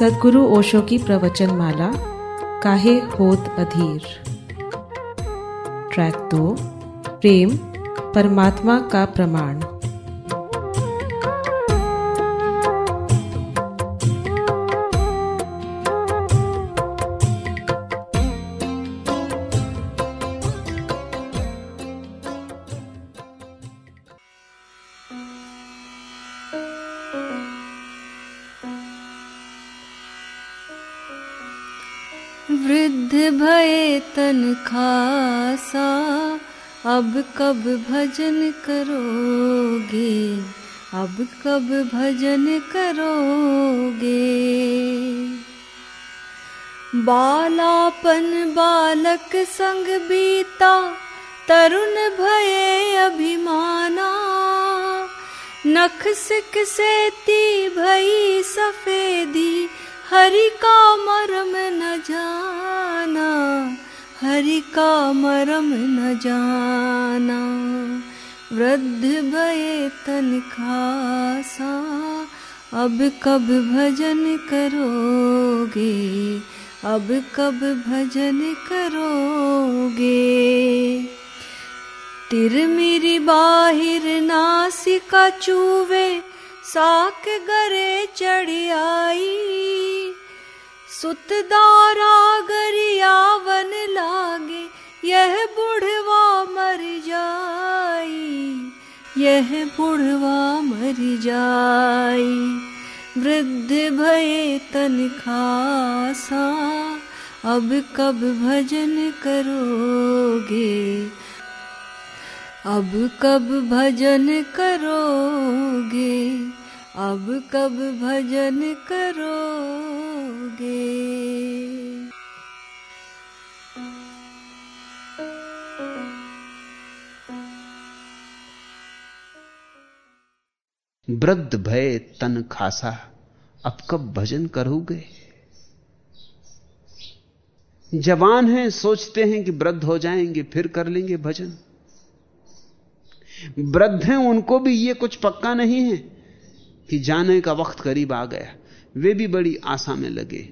सदगुरु ओशो की प्रवचन माला काहे होत अधीर? ट्रैक दो प्रेम परमात्मा का प्रमाण। तन खासा अब कब भजन करोगे? अब कब भजन करोगे? बालापन बालक संग बीता, तरुण भये अभिमाना। नख सिक सेती भई सफेदी, हरि का मरम न जाना। हरि का मरम न जाना, वृद्ध भये तन खासा। अब कब भजन करोगे, अब कब भजन करोगे? तिर मेरी बाहिर नासिका चूवे, साक गरे चढ़ आई। सुतदारा गरिया वन लागे, यह बुढ़वा मर जाई, यह बुढ़वा मर जाई। वृद्ध भये तन खासा, अब कब भजन करोगे? अब कब भजन करोगे? अब कब भजन करोगे? वृद्ध भय तन खासा, अब कब भजन करोगे? जवान हैं, सोचते हैं कि वृद्ध हो जाएँगे, फिर कर लेंगे भजन। वृद्ध हैं, उनको भी ये कुछ पक्का नहीं है। कि जाने का वक्त करीब आ गया। वे भी बड़ी आशा में लगे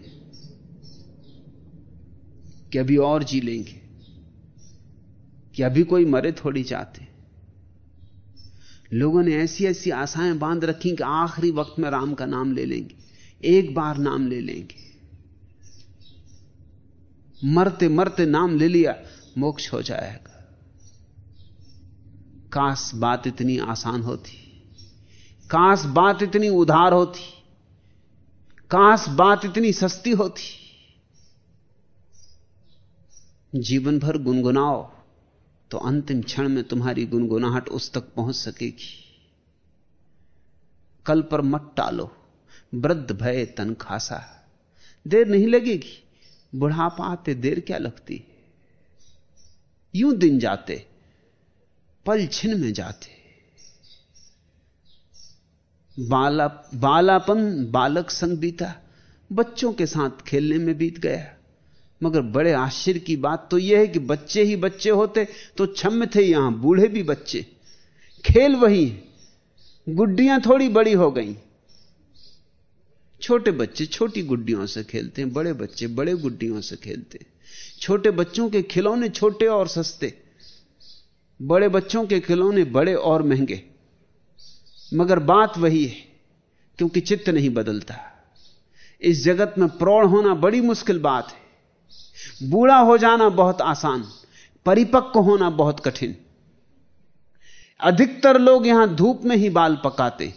कि अभी और जी लेंगे, कि अभी कोई मरे थोड़ी जाते। लोगों ने ऐसी ऐसी आशाएँ बाँध रखी कि आखिरी वक्त में राम का नाम ले लेंगे, एक बार नाम ले लेंगे। मरते मरते नाम ले लिया, मोक्ष हो जाएगा। काश बात इतनी आसान होती। काश बात इतनी उधार होती काश बात इतनी सस्ती होती। जीवन भर गुनगुनाओ तो अंतिम क्षण में तुम्हारी गुनगुनाहट उस तक पहुँच सकेगी। कल पर मत टालो, वृद्ध भय तन खासा। देर नहीं लगेगी, बुढ़ापा आते देर क्या लगती? यूँ दिन जाते, पल छिन में जाते। बाला, बालापन बालक संग बीता, बच्चों के साथ खेलने में बीत गया। मगर बड़े आश्चर्य की बात तो यह है कि बच्चे ही बच्चे होते तो छम थे यहाँ, बूढ़े भी बच्चे। खेल वही गुड्डियाँ थोड़ी बड़ी हो गई। छोटे बच्चे छोटी गुड्डियों से खेलते हैं, बड़े बच्चे बड़े गुड्डियों से खेलते हैं। छोटे बच्चों के खिलौने छोटे और सस्ते, बड़े बच्चों के खिलौने बड़े और महँगे। मगर बात वही है, क्योंकि चित्त नहीं बदलता। इस जगत में प्रौढ़ होना बड़ी मुश्किल बात है। बूढ़ा हो जाना बहुत आसान, परिपक्व होना बहुत कठिन। अधिकतर लोग यहाँ धूप में ही बाल पकाते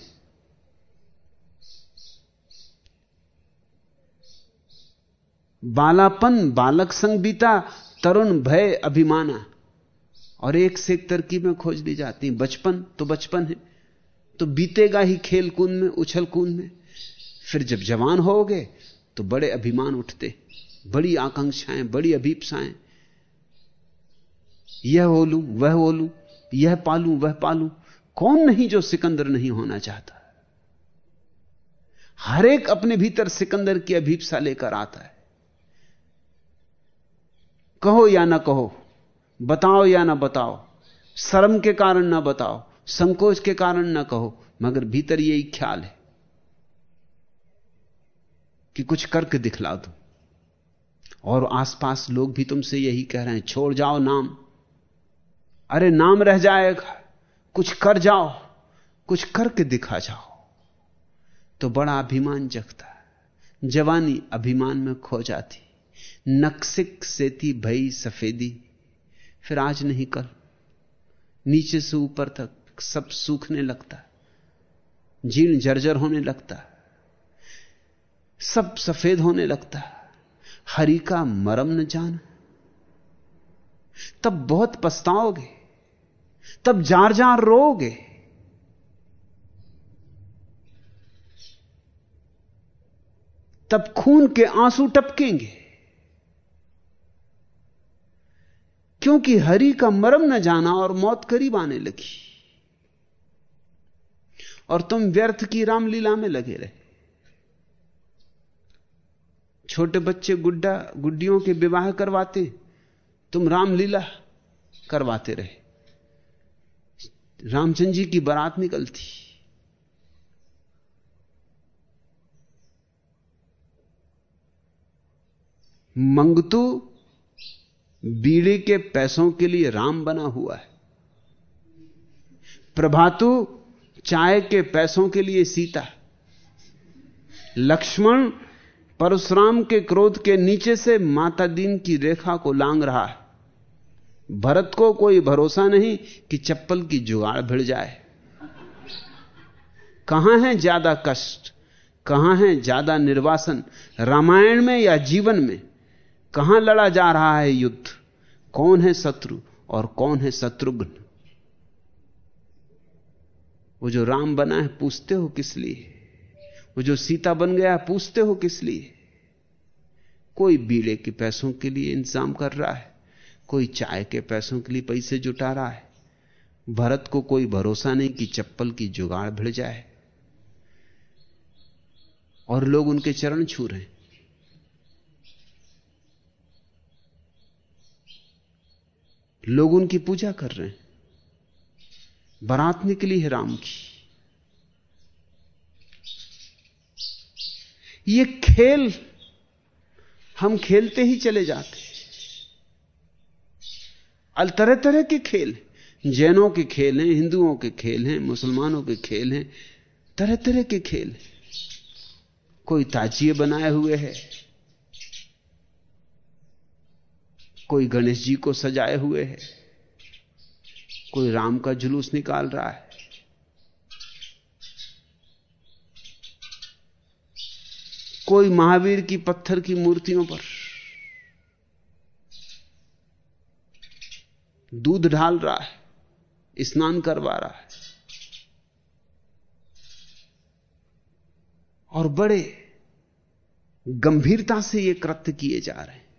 बालापन, बालक संग बीता, तरुण भय, अभिमाना। और एक से एक तरकीब खोज ली जाती बचपन तो बचपन है। तो बीतेगा ही खेल कूद में उछल कूद में। फिर जब जवान हो तो बड़े अभिमान उठते, बड़ी आकांक्षाएँ, बड़ी अभीपसाएँ। यह हो लू वह हो लू यह पालू, वह पालू, कौन नहीं जो सिकंदर नहीं होना चाहता? हर एक अपने भीतर सिकंदर की अभीपसा लेकर आता है। कहो या ना कहो, बताओ या ना बताओ, शर्म के कारण ना बताओ संकोच के कारण ना कहो, मगर भीतर यही ख्याल है कि कुछ करके दिखला दो। और आसपास लोग भी तुमसे यही कह रहे हैं, छोड़ जाओ नाम। अरे नाम रह जाएगा, कुछ कर जाओ, कुछ करके दिखा जाओ। तो बड़ा अभिमान जगता जवानी अभिमान में खो जाती। नक्सिक से थी भई सफेदी, फिर आज नहीं कल, नीचे से ऊपर तक सब सूखने लगता। जीर्ण जर्जर होने लगता। सब सफ़ेद होने लगता। हरि का मरम न जाना। तब बहुत पछताओगे। तब जार जार रोगे तब खून के आँसू टपकेंगे। क्योंकि हरि का मरम न जाना और मौत करीब आने लगी। और तुम व्यर्थ की रामलीला में लगे रहे। छोटे बच्चे गुड्डा, गुड्डियों के विवाह करवाते, तुम रामलीला करवाते रहे। रामचंद्र जी की बारात निकलती मंगतू बीड़ी के पैसों के लिए राम बना हुआ है। प्रभातु चाय के पैसों के लिए सीता। लक्ष्मण परशुराम के क्रोध के नीचे से माता दीन की रेखा को लांग रहा है। भरत को कोई भरोसा नहीं कि चप्पल की जुगाड़ भिड़ जाए। कहाँ है ज़्यादा कष्ट? कहाँ है ज़्यादा निर्वासन? रामायण में या जीवन में? कहाँ लड़ा जा रहा है युद्ध? कौन है शत्रु और कौन है शत्रुघ्न? वो जो राम बना है, पूछते हो किस लिए? वो जो सीता बन गया है, पूछते हो किस लिए? कोई बीड़े के पैसों के लिए इंतज़ाम कर रहा है, कोई चाय के पैसों के लिए पैसे जुटा रहा है। भरत को कोई भरोसा नहीं कि चप्पल की जुगाड़ भिड़ जाए। और लोग उनके चरण छू रहे हैं। लोग उनकी पूजा कर रहे हैं। बारात निकली है राम की। ये खेल हम खेलते ही चले जाते अल तरह तरह के खेल जैनों के खेल हैं, हिंदुओं के खेल हैं, मुसलमानों के खेल हैं। तरह तरह के खेल कोई ताजिए बनाए हुए है। कोई गणेश जी को सजाए हुए है। कोई राम का जुलूस निकाल रहा है? कोई महावीर की पत्थर की मूर्तियों पर दूध ढाल रहा है, स्नान करवा रहा है, और बड़े गंभीरता से ये कृत्य किए जा रहे हैं।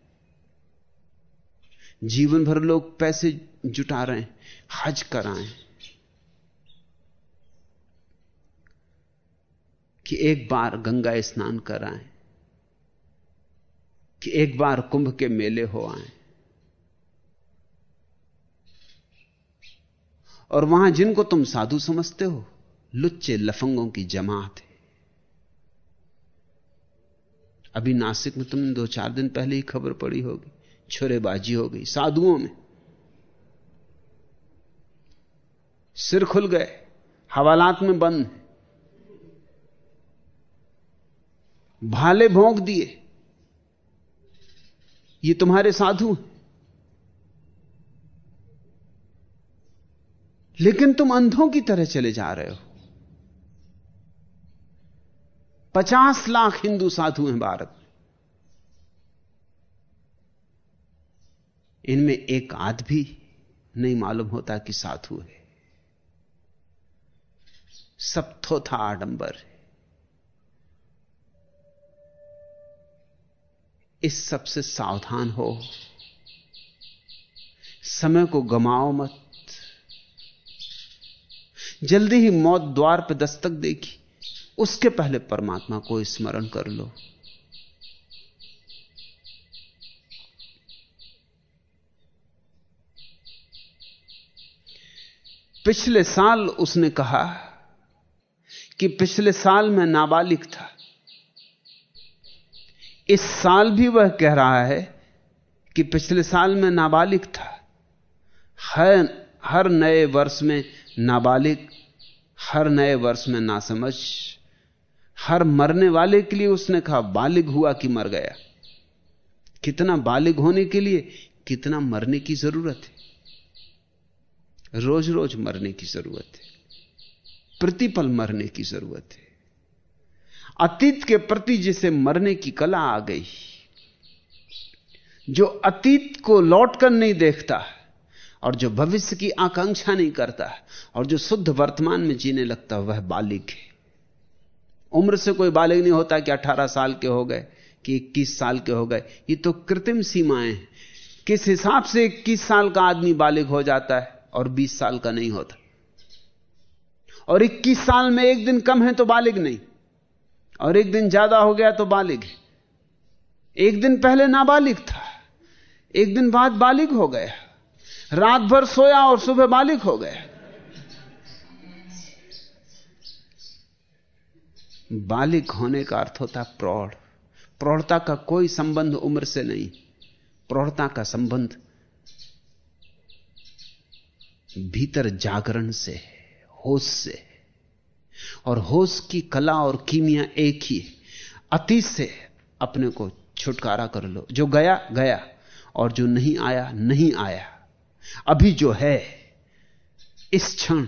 जीवन भर लोग पैसे जुटा रहे हैं, हज कराएँ कि एक बार गंगा स्नान कराएँ कि एक बार कुंभ के मेले हो आए। और वहाँ जिनको तुम साधु समझते हो, लुच्चे लफंगों की जमात है। अभी नासिक में तुमने दो चार दिन पहले ही खबर पड़ी होगी। छुरेबाजी हो गई साधुओं में। सिर खुल गए, हवालात में बंद। भाले भोंक दिए, ये तुम्हारे साधु हैं। लेकिन तुम अंधों की तरह चले जा रहे हो। पचास लाख हिंदू साधु हैं भारत इनमें एक आध भी नहीं मालूम होता कि साधु है सब थोथा आडंबर। है इस सबसे सावधान हो। समय को गमाओ मत। जल्दी ही मौत द्वार पर दस्तक देगी उसके पहले परमात्मा को स्मरण कर लो। पिछले साल उसने कहा कि पिछले साल मैं नाबालिग था। इस साल भी वह कह रहा है कि पिछले साल में नाबालिग था। हर हर नए वर्ष में नाबालिग, हर नए वर्ष में नासमझ, हर मरने वाले के लिए उसने कहा, बालिग हुआ कि मर गया। कितना बालिग होने के लिए, कितना मरने की ज़रूरत है। रोज रोज मरने की ज़रूरत है। प्रतिपल मरने की ज़रूरत है। अतीत के प्रति जिसे मरने की कला आ गई, जो अतीत को लौट कर नहीं देखता, और जो भविष्य की आकांक्षा नहीं करता, और जो शुद्ध वर्तमान में जीने लगता, वह बालिक है। उम्र से कोई बालिक नहीं होता कि 18 साल के हो गए, कि 21 साल के हो गए। ये तो कृत्रिम सीमाएँ हैं। किस हिसाब से 21 साल का आदमी बालिग हो जाता है? और 20 साल का नहीं होता। और 21 साल में एक दिन कम है तो बालिग नहीं। और एक दिन ज़्यादा हो गया तो बालिग है। एक दिन पहले नाबालिग था। एक दिन बाद बालिग हो गया। रात भर सोया और सुबह बालिग हो गया। बालिग होने का अर्थ होता प्रौढ़। प्रौढ़ता का कोई संबंध उम्र से नहीं। प्रौढ़ता का संबंध भीतर जागरण से होश से है। और होश की कला और कीमिया एक ही अतीत से अपने को छुटकारा कर लो। जो गया गया। और जो नहीं आया नहीं आया। अभी जो है, इस क्षण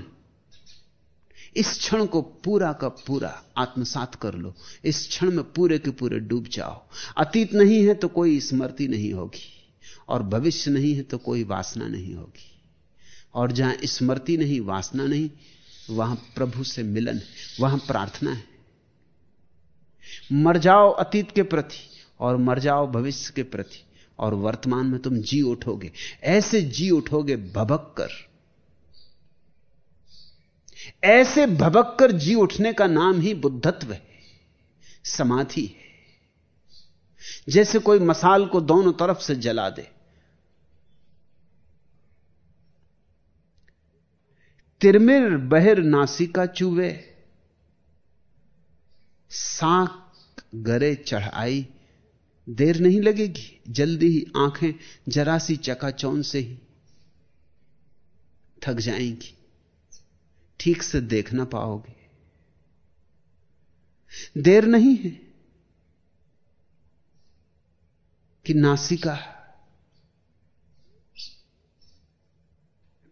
इस क्षण को पूरा का पूरा आत्मसात कर लो। इस क्षण में पूरे के पूरे डूब जाओ। अतीत नहीं है तो कोई स्मृति नहीं होगी। और भविष्य नहीं है तो कोई वासना नहीं होगी। और जहाँ स्मृति नहीं, वासना नहीं, वहाँ प्रभु से मिलन है, वहाँ प्रार्थना है। मर जाओ अतीत के प्रति और मर जाओ भविष्य के प्रति और वर्तमान में तुम जी उठोगे। ऐसे जी उठोगे भबक कर ऐसे भबक कर जी उठने का नाम ही बुद्धत्व है, समाधि है। जैसे कोई मसाल को दोनों तरफ़ से जला दे तिरमिर बहिर नासिका चुवे साक गरे चढ़ाई, देर नहीं लगेगी, जल्दी ही आँखें जरा सी चकाचौन से ही थक जाएँगी। ठीक से देख ना पाओगे। देर नहीं है कि नासिका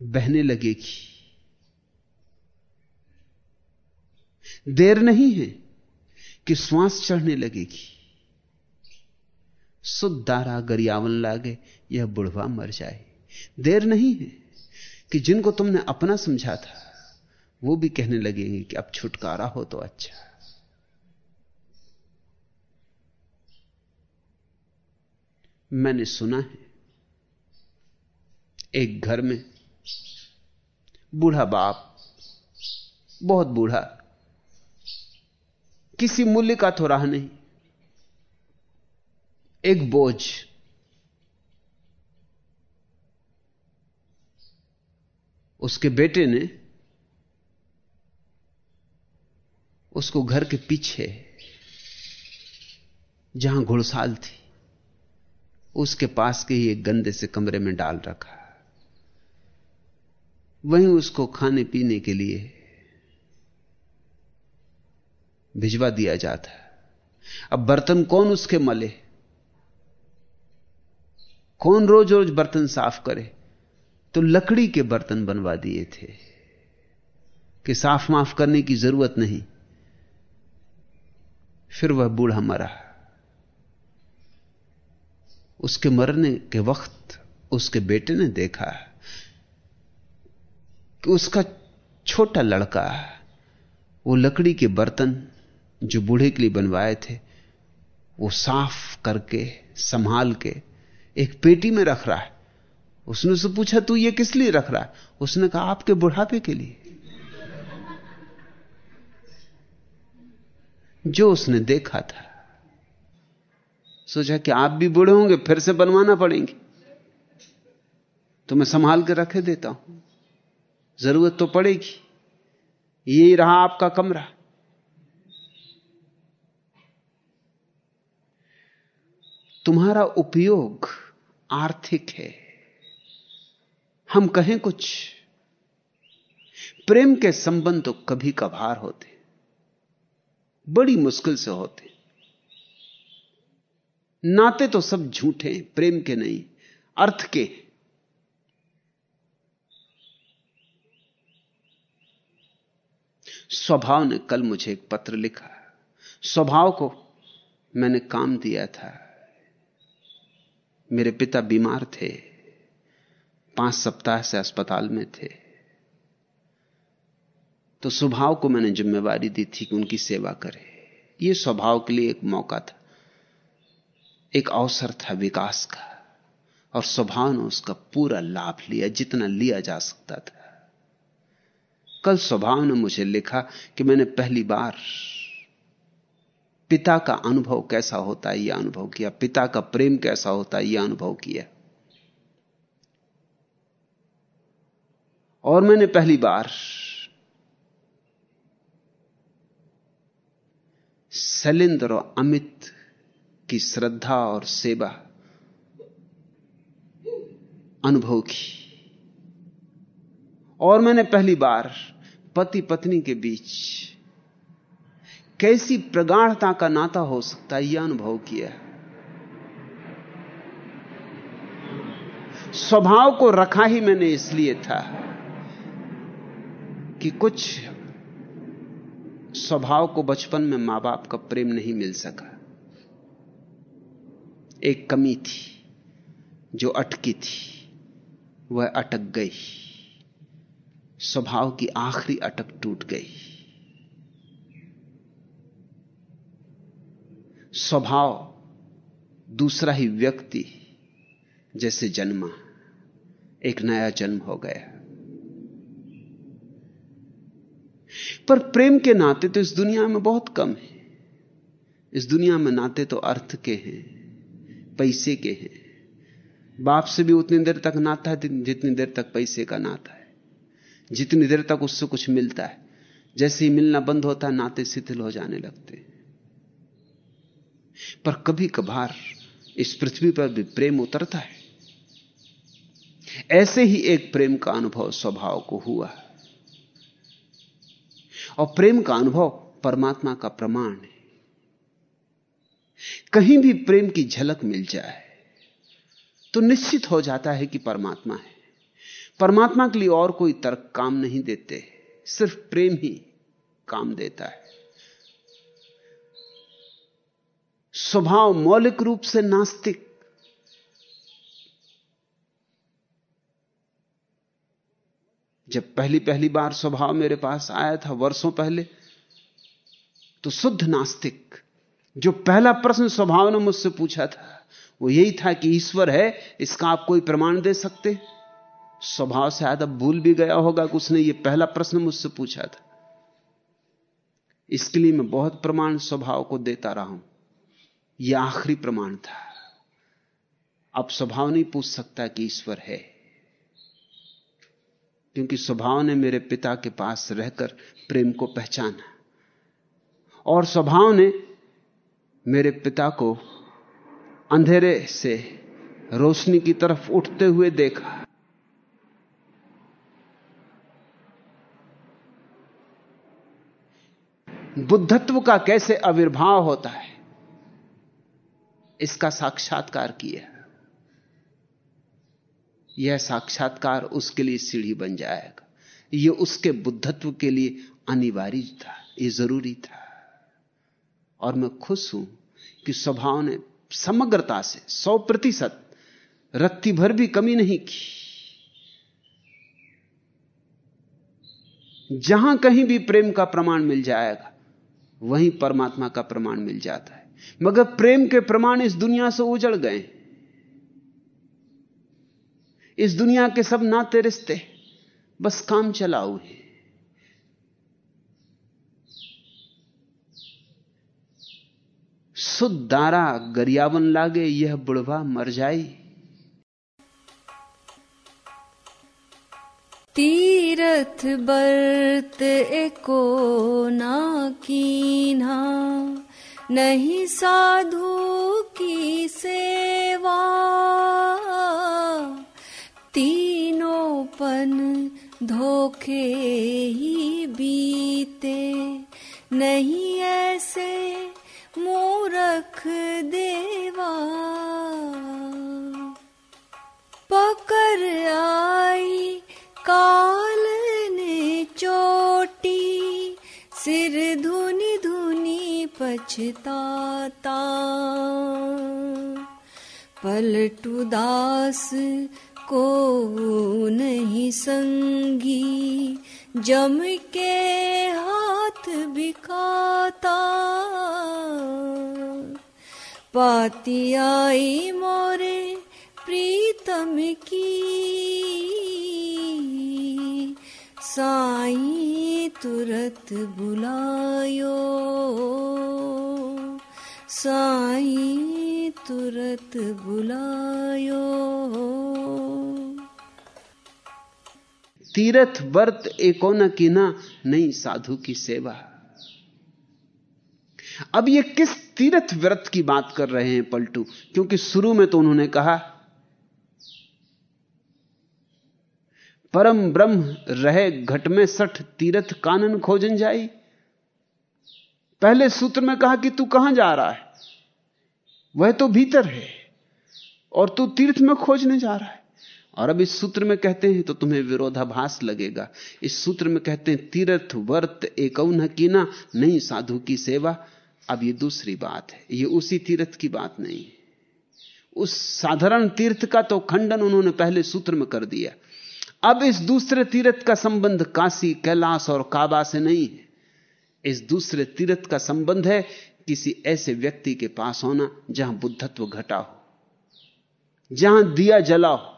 बहने लगेगी। देर नहीं है कि श्वास चढ़ने लगेगी। सुदारा गरियावन लागे, यह बुढ़वा मर जाए। देर नहीं है कि जिनको तुमने अपना समझा था, वो भी कहने लगेंगे कि अब छुटकारा हो तो अच्छा। मैंने सुना है, एक घर में बूढ़ा बाप, बहुत बूढ़ा किसी मूल्य का तो रहा नहीं। एक बोझ। उसके बेटे ने उसको घर के पीछे जहाँ घुड़साल थी, उसके पास के ही एक गंदे से कमरे में डाल रखा। वहीं उसको खाने पीने के लिए भिजवा दिया जाता है। अब बर्तन कौन उसके मले? कौन रोज रोज बर्तन साफ़ करे? तो लकड़ी के बर्तन बनवा दिए थे कि साफ़ माफ़ करने की ज़रूरत नहीं। फिर वह बूढ़ा मरा। उसके मरने के वक्त उसके बेटे ने देखा कि उसका छोटा लड़का, वो लकड़ी के बर्तन जो बूढ़े के लिए बनवाए थे, वो साफ़ करके, संभाल के, एक पेटी में रख रहा है। उसने उससे पूछा, तू ये किस लिए रख रहा है? उसने कहा, आपके बुढ़ापे के लिए। जो उसने देखा था, सोचा कि आप भी बूढ़े होंगे, फिर से बनवाना पड़ेंगे। तो मैं संभाल के रखे देता हूँ। ज़रूरत तो पड़ेगी। यही रहा आपका कमरा। तुम्हारा उपयोग आर्थिक है। हम कहें कुछ। प्रेम के संबंध तो कभी कभार होते। बड़ी मुश्किल से होते। नाते तो सब झूठे हैं, प्रेम के नहीं, अर्थ के। स्वभाव ने कल मुझे एक पत्र लिखा। स्वभाव को मैंने काम दिया था। मेरे पिता बीमार थे। पाँच सप्ताह से अस्पताल में थे। तो स्वभाव को मैंने जिम्मेवारी दी थी कि उनकी सेवा करे। यह स्वभाव के लिए एक मौका था। एक अवसर था विकास का। और स्वभाव ने उसका पूरा लाभ लिया, जितना लिया जा सकता था। कल स्वभाव ने मुझे लिखा कि मैंने पहली बार पिता का अनुभव कैसा होता है, यह अनुभव किया। पिता का प्रेम कैसा होता है, यह अनुभव किया। और मैंने पहली बार शैलेंद्र और अमित की श्रद्धा और सेवा अनुभव की। और मैंने पहली बार पति पत्नी के बीच कैसी प्रगाढ़ता का नाता हो सकता है? यह अनुभव किया स्वभाव को रखा ही मैंने इसलिए था कि कुछ स्वभाव को बचपन में माँ बाप का प्रेम नहीं मिल सका। एक कमी थी जो अटकी थी, वह अटक गई। स्वभाव की आखिरी अटक टूट गई। स्वभाव दूसरा ही व्यक्ति जैसे जन्मा, एक नया जन्म हो गया। पर प्रेम के नाते तो इस दुनिया में बहुत कम है। इस दुनिया में नाते तो अर्थ के हैं, पैसे के हैं। बाप से भी उतनी देर तक नाता है, जितनी देर तक पैसे का नाता है। जितनी देर तक उससे कुछ मिलता है, जैसे ही मिलना बंद होता है, नाते शिथिल हो जाने लगते पर कभी कभार इस पृथ्वी पर भी प्रेम उतरता है। ऐसे ही एक प्रेम का अनुभव स्वभाव को हुआ। और प्रेम का अनुभव परमात्मा का प्रमाण है। कहीं भी प्रेम की झलक मिल जाए तो निश्चित हो जाता है कि परमात्मा है। परमात्मा के लिए और कोई तर्क काम नहीं देते, सिर्फ़ प्रेम ही काम देता है। स्वभाव मौलिक रूप से नास्तिक। जब पहली पहली बार स्वभाव मेरे पास आया था वर्षों पहले तो शुद्ध नास्तिक, जो पहला प्रश्न स्वभाव ने मुझसे पूछा था, वो यही था कि ईश्वर है, इसका आप कोई प्रमाण दे सकते स्वभाव से आधा भूल भी गया होगा कि उसने ये पहला प्रश्न मुझसे पूछा था। इसके लिए मैं बहुत प्रमाण स्वभाव को देता रहा हूँ। यह आखिरी प्रमाण था। अब स्वभाव नहीं पूछ सकता कि ईश्वर है। क्योंकि स्वभाव ने मेरे पिता के पास रहकर प्रेम को पहचाना। और स्वभाव ने मेरे पिता को अंधेरे से रोशनी की तरफ़ उठते हुए देखा। बुद्धत्व का कैसे आविर्भाव होता है? इसका साक्षात्कार किया यह साक्षात्कार उसके लिए सीढ़ी बन जाएगा। यह उसके बुद्धत्व के लिए अनिवार्य था यह ज़रूरी था। और मैं खुश हूँ कि स्वभाव ने समग्रता से, सौ प्रतिशत रत्ती भर भी कमी नहीं की। जहाँ कहीं भी प्रेम का प्रमाण मिल जाएगा, वहीं परमात्मा का प्रमाण मिल जाता है। मगर प्रेम के प्रमाण इस दुनिया से उजड़ गए। इस दुनिया के सब नाते रिश्ते, बस काम चलाऊ हैं सुदारा गरियावन लागे, यह बुढ़वा मर जाई तीरथ बर्त एको ना कीना नहीं साधु की सेवा। तीनों पन धोखे ही बीते। नहीं ऐसे मूरख देवा। पकड़ आई काल ने चोटी, सिर धुनी पछताता। पलटू दास को नहीं संगी, जम के हाथ बिकाता पाती आई मोरे प्रीतम की, साई तुरत बुलायो। साई तुरत बुलायो। तीरथ व्रत एको न कीना, नहीं साधु की सेवा। अब ये किस तीर्थ व्रत की बात कर रहे हैं पलटू? क्योंकि शुरू में तो उन्होंने कहा परम ब्रह्म रहे घट में सठ तीर्थ कानन खोजन जाई। पहले सूत्र में कहा कि तू कहाँ जा रहा है? वह तो भीतर है और तू तीर्थ में खोजने जा रहा है। और अब इस सूत्र में कहते हैं तो तुम्हें विरोधाभास लगेगा। इस सूत्र में कहते हैं, तीर्थ वर्त एक कीना, नहीं साधु की सेवा। अब ये दूसरी बात है, ये उसी तीर्थ की बात नहीं उस साधारण तीर्थ का तो खंडन उन्होंने पहले सूत्र में कर दिया। अब इस दूसरे तीर्थ का संबंध काशी, कैलाश और काबा से नहीं है। इस दूसरे तीर्थ का संबंध है किसी ऐसे व्यक्ति के पास होना जहाँ बुद्धत्व घटा हो, जहाँ दिया जला हो।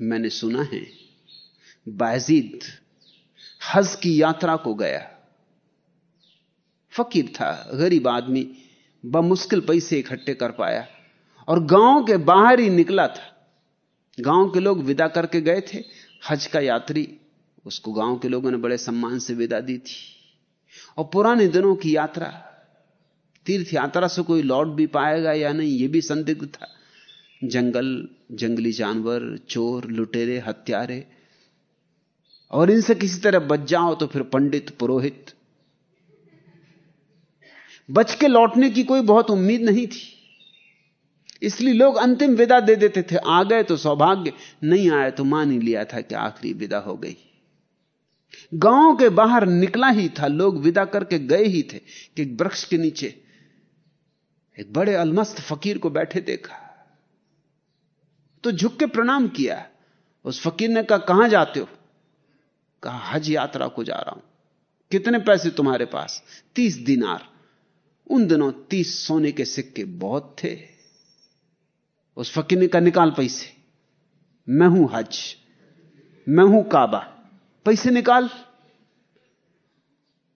मैंने सुना है, बाजीद हज की यात्रा को गया। फकीर था, गरीब आदमी बमुश्किल पैसे इकट्ठे कर पाया। और गाँव के बाहर ही निकला था। गाँव के लोग विदा करके गए थे। हज का यात्री, उसको गाँव के लोगों ने बड़े सम्मान से विदा दी थी। और पुराने दिनों की यात्रा तीर्थ यात्रा से कोई लौट भी पाएगा या नहीं यह भी संदिग्ध था। जंगल, जंगली जानवर, चोर, लुटेरे, हत्यारे। और इनसे किसी तरह बच जाओ तो फिर पंडित, पुरोहित बच के लौटने की कोई बहुत उम्मीद नहीं थी। इसलिए लोग अंतिम विदा दे देते थे। आ गए तो सौभाग्य, नहीं आए तो मान ही लिया था कि आखिरी विदा हो गई। गाँव के बाहर निकला ही था। लोग विदा करके गए ही थे कि वृक्ष के नीचे एक बड़े अलमस्त फकीर को बैठे देखा। तो झुक के प्रणाम किया। उस फकीर ने कहा, कहाँ जाते हो? कहा, हज यात्रा को जा रहा हूँ। कितने पैसे तुम्हारे पास? तीस दिनार। उन दिनों तीस सोने के सिक्के बहुत थे। उस फकीर ने कहा, निकाल पैसे। मैं हूँ हज। मैं हूँ काबा। पैसे निकाल।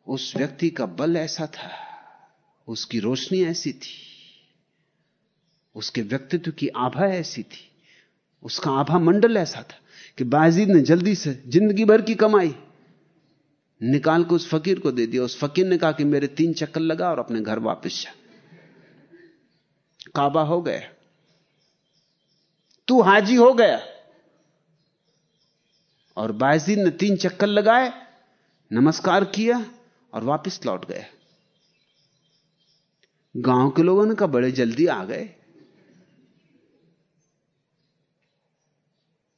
उस व्यक्ति का बल ऐसा था, उसकी रोशनी ऐसी थी, उसके व्यक्तित्व की आभा ऐसी थी, उसका आभा मंडल ऐसा था कि बाजीद ने जल्दी से ज़िंदगी भर की कमाई निकाल के उस फकीर को दे दिया। उस फकीर ने कहा कि मेरे तीन चक्कर लगा और अपने घर वापस जा। काबा हो गया। तू हाजी हो गया। और बाजीद ने तीन चक्कर लगाए, नमस्कार किया और वापस लौट गया गाँव के लोगों ने कहा, बड़े जल्दी आ गए।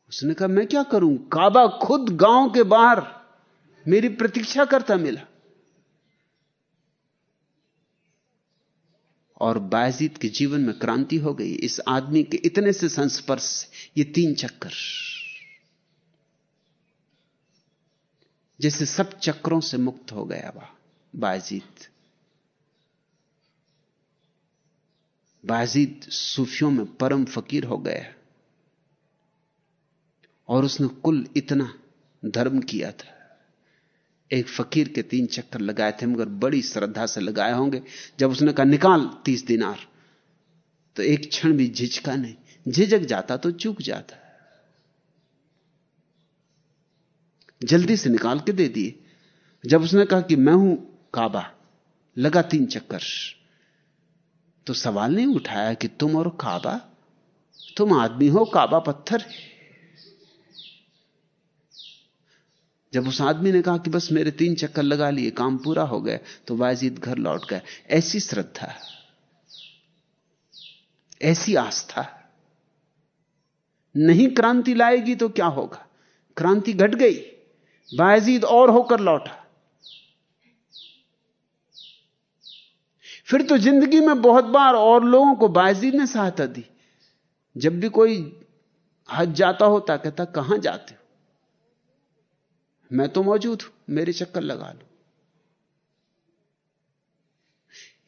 उसने कहा, मैं क्या करूँ? काबा खुद गाँव के बाहर मेरी प्रतीक्षा करता मिला। और बायजीत के जीवन में क्रांति हो गई। इस आदमी के इतने से संस्पर्श, ये तीन चक्कर। जैसे सब चक्रों से मुक्त हो गया वह बायजीत बाजीत सूफियों में परम फकीर हो गया। और उसने कुल इतना धर्म किया था। एक फकीर के तीन चक्कर लगाए थे, मगर बड़ी श्रद्धा से लगाए होंगे। जब उसने कहा, निकाल तीस दिनार। तो एक क्षण भी झिझका नहीं। झिझक जाता तो चूक जाता। जल्दी से निकाल के दे दिए। जब उसने कहा कि मैं हूँ काबा, लगा तीन चक्कर। तो सवाल नहीं उठाया कि तुम और काबा? तुम आदमी हो, काबा पत्थर है। जब उस आदमी ने कहा कि बस मेरे तीन चक्कर लगा लिए, काम पूरा हो गया तो वाजिद घर लौट गए। ऐसी श्रद्धा, ऐसी आस्था। नहीं क्रांति लाएगी तो क्या होगा? क्रांति घट गई बायजीद और होकर लौटा। फिर तो ज़िंदगी में बहुत बार और लोगों को बायजीद ने सहायता दी। जब भी कोई हज जाता होता, कहता, कहाँ जाते मैं तो मौजूद हूँ, मेरे चक्कर लगा लो।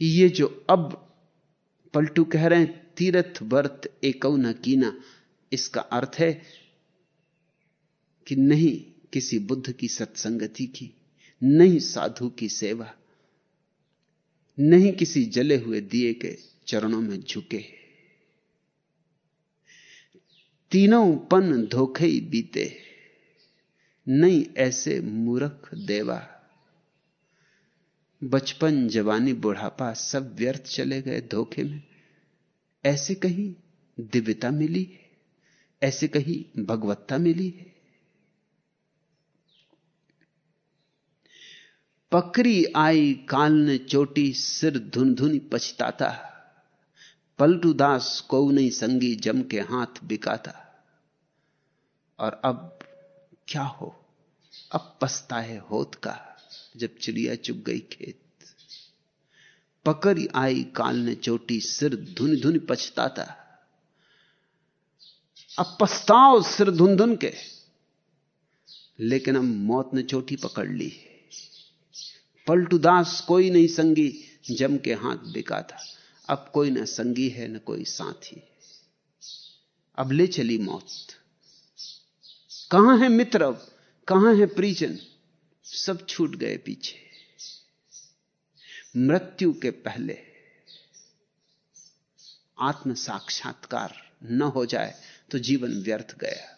ये जो अब पलटू कह रहे हैं, तीरथ वर्त एक न कीना, इसका अर्थ है कि नहीं किसी बुद्ध की सत्संगति की, नहीं साधु की सेवा, नहीं किसी जले हुए दिए के चरणों में झुके। तीनों पन धोखे ही बीते नहीं, ऐसे मूर्ख देवा। बचपन जवानी बुढ़ापा सब व्यर्थ चले गए धोखे में। ऐसे कहीं दिव्यता मिली ऐसे कहीं भगवत्ता मिली है? आई काल ने चोटी, सिर धुन धुन पछताता। पलटू दास को नहीं संगी जम के हाथ बिकाता। और अब क्या हो? अब पछता है होत का, जब चिड़िया चुग गई खेत। पकड़ आई काल ने चोटी, सिर धुन धुन पछताता। अब पछताओ सिर धुन धुन के, लेकिन अब मौत ने चोटी पकड़ ली। है पलटूदास कोई नहीं संगी, जम के हाथ बिका था। अब कोई ना संगी है, ना कोई साथी। अब ले चली मौत। कहाँ है मित्र अब? कहाँ है परिजन? सब छूट गए पीछे। मृत्यु के पहले आत्म साक्षात्कार न हो जाए तो जीवन व्यर्थ गया।